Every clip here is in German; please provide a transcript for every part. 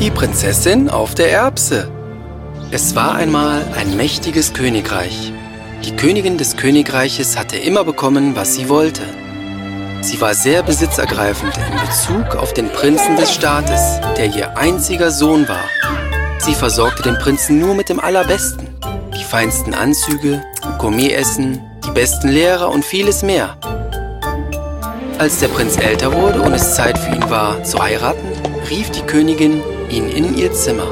Die Prinzessin auf der Erbse. Es war einmal ein mächtiges Königreich. Die Königin des Königreiches hatte immer bekommen, was sie wollte. Sie war sehr besitzergreifend in Bezug auf den Prinzen des Staates, der ihr einziger Sohn war. Sie versorgte den Prinzen nur mit dem Allerbesten. Die feinsten Anzüge, Gourmetessen, die besten Lehrer und vieles mehr. Als der Prinz älter wurde und es Zeit für ihn war zu heiraten, rief die Königin ihn in ihr Zimmer.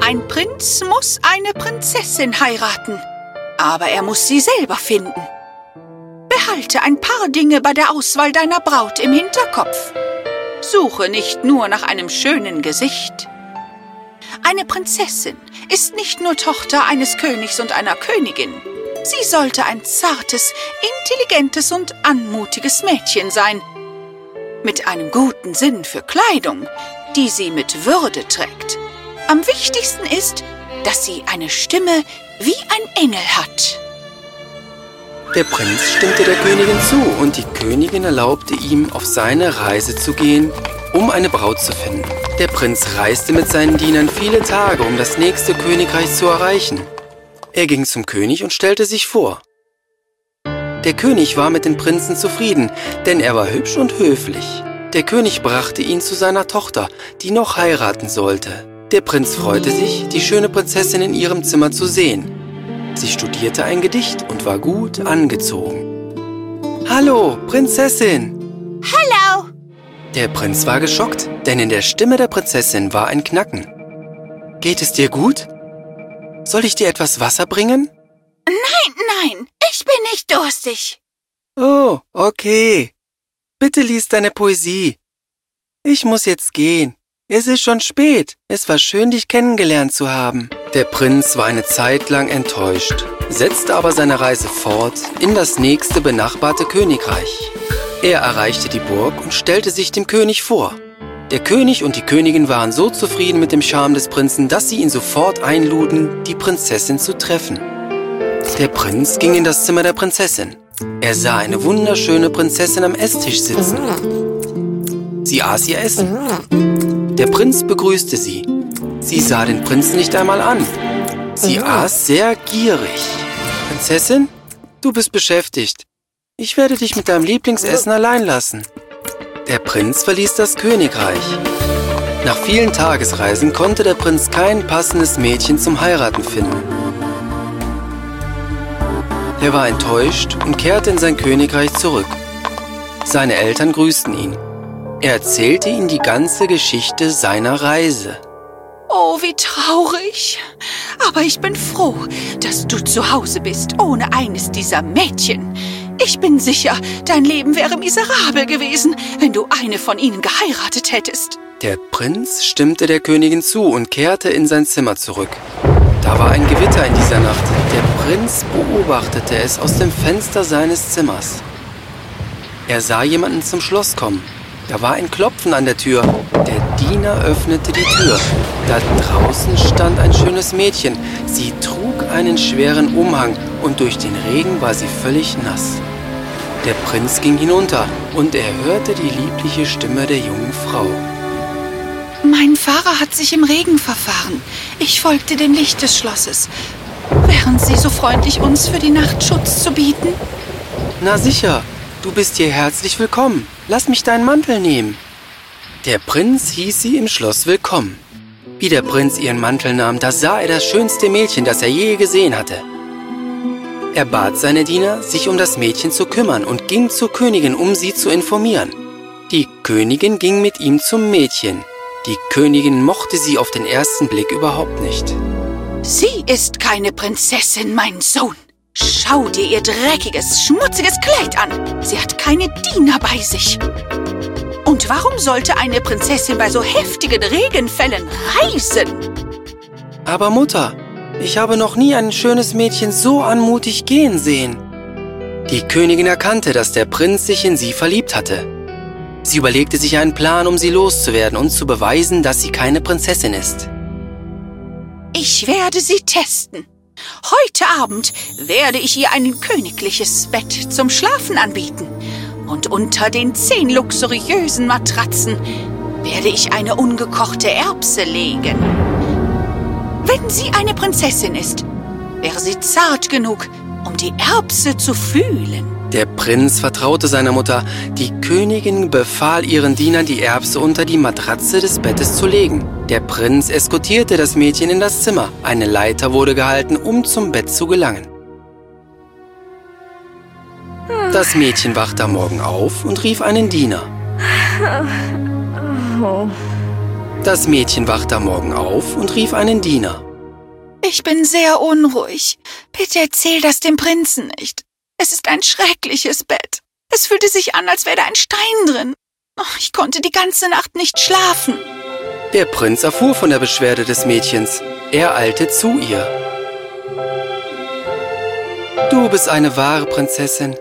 Ein Prinz muss eine Prinzessin heiraten, aber er muss sie selber finden. Behalte ein paar Dinge bei der Auswahl deiner Braut im Hinterkopf. Suche nicht nur nach einem schönen Gesicht. Eine Prinzessin ist nicht nur Tochter eines Königs und einer Königin. Sie sollte ein zartes, intelligentes und anmutiges Mädchen sein, mit einem guten Sinn für Kleidung, die sie mit Würde trägt. Am wichtigsten ist, dass sie eine Stimme wie ein Engel hat. Der Prinz stimmte der Königin zu und die Königin erlaubte ihm, auf seine Reise zu gehen, um eine Braut zu finden. Der Prinz reiste mit seinen Dienern viele Tage, um das nächste Königreich zu erreichen. Er ging zum König und stellte sich vor. Der König war mit dem Prinzen zufrieden, denn er war hübsch und höflich. Der König brachte ihn zu seiner Tochter, die noch heiraten sollte. Der Prinz freute sich, die schöne Prinzessin in ihrem Zimmer zu sehen. Sie studierte ein Gedicht und war gut angezogen. Hallo, Prinzessin! Hallo! Der Prinz war geschockt, denn in der Stimme der Prinzessin war ein Knacken. Geht es dir gut? Soll ich dir etwas Wasser bringen? Nein, nein, ich bin nicht durstig. Oh, okay. Bitte lies deine Poesie. Ich muss jetzt gehen. Es ist schon spät. Es war schön, dich kennengelernt zu haben. Der Prinz war eine Zeit lang enttäuscht, setzte aber seine Reise fort in das nächste benachbarte Königreich. Er erreichte die Burg und stellte sich dem König vor. Der König und die Königin waren so zufrieden mit dem Charme des Prinzen, dass sie ihn sofort einluden, die Prinzessin zu treffen. Der Prinz ging in das Zimmer der Prinzessin. Er sah eine wunderschöne Prinzessin am Esstisch sitzen. Sie aß ihr Essen. Der Prinz begrüßte sie. Sie sah den Prinzen nicht einmal an. Sie aß sehr gierig. Prinzessin, du bist beschäftigt. Ich werde dich mit deinem Lieblingsessen allein lassen. Der Prinz verließ das Königreich. Nach vielen Tagesreisen konnte der Prinz kein passendes Mädchen zum Heiraten finden. Er war enttäuscht und kehrte in sein Königreich zurück. Seine Eltern grüßten ihn. Er erzählte ihnen die ganze Geschichte seiner Reise. Oh, wie traurig. Aber ich bin froh, dass du zu Hause bist, ohne eines dieser Mädchen. Ich bin sicher, dein Leben wäre miserabel gewesen, wenn du eine von ihnen geheiratet hättest. Der Prinz stimmte der Königin zu und kehrte in sein Zimmer zurück. Da war ein Gewitter in dieser Nacht. Der Prinz beobachtete es aus dem Fenster seines Zimmers. Er sah jemanden zum Schloss kommen. Da war ein Klopfen an der Tür. Der Diener öffnete die Tür. Da draußen stand ein schönes Mädchen. Sie trug einen schweren Umhang und durch den Regen war sie völlig nass. Der Prinz ging hinunter und er hörte die liebliche Stimme der jungen Frau. Mein Fahrer hat sich im Regen verfahren. Ich folgte dem Licht des Schlosses. Wären Sie so freundlich, uns für die Nacht Schutz zu bieten? Na sicher, du bist hier herzlich willkommen. Lass mich deinen Mantel nehmen. Der Prinz hieß sie im Schloss willkommen. Wie der Prinz ihren Mantel nahm, da sah er das schönste Mädchen, das er je gesehen hatte. Er bat seine Diener, sich um das Mädchen zu kümmern und ging zur Königin, um sie zu informieren. Die Königin ging mit ihm zum Mädchen. Die Königin mochte sie auf den ersten Blick überhaupt nicht. Sie ist keine Prinzessin, mein Sohn. Schau dir ihr dreckiges, schmutziges Kleid an. Sie hat keine Diener bei sich. Und warum sollte eine Prinzessin bei so heftigen Regenfällen reisen? Aber Mutter, ich habe noch nie ein schönes Mädchen so anmutig gehen sehen. Die Königin erkannte, dass der Prinz sich in sie verliebt hatte. Sie überlegte sich einen Plan, um sie loszuwerden und zu beweisen, dass sie keine Prinzessin ist. Ich werde sie testen. Heute Abend werde ich ihr ein königliches Bett zum Schlafen anbieten. Und unter den zehn luxuriösen Matratzen werde ich eine ungekochte Erbse legen. Wenn sie eine Prinzessin ist, wäre sie zart genug, um die Erbse zu fühlen. Der Prinz vertraute seiner Mutter. Die Königin befahl ihren Dienern, die Erbse unter die Matratze des Bettes zu legen. Der Prinz eskortierte das Mädchen in das Zimmer. Eine Leiter wurde gehalten, um zum Bett zu gelangen. Das Mädchen wachte am Morgen auf und rief einen Diener. Das Mädchen wachte am Morgen auf und rief einen Diener. Ich bin sehr unruhig. Bitte erzähl das dem Prinzen nicht. Es ist ein schreckliches Bett. Es fühlte sich an, als wäre da ein Stein drin. Oh, ich konnte die ganze Nacht nicht schlafen. Der Prinz erfuhr von der Beschwerde des Mädchens. Er eilte zu ihr. Du bist eine wahre Prinzessin.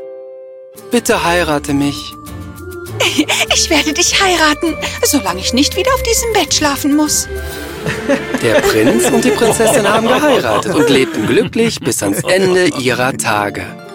Bitte heirate mich. Ich werde dich heiraten, solange ich nicht wieder auf diesem Bett schlafen muss. Der Prinz und die Prinzessin haben geheiratet und lebten glücklich bis ans Ende ihrer Tage.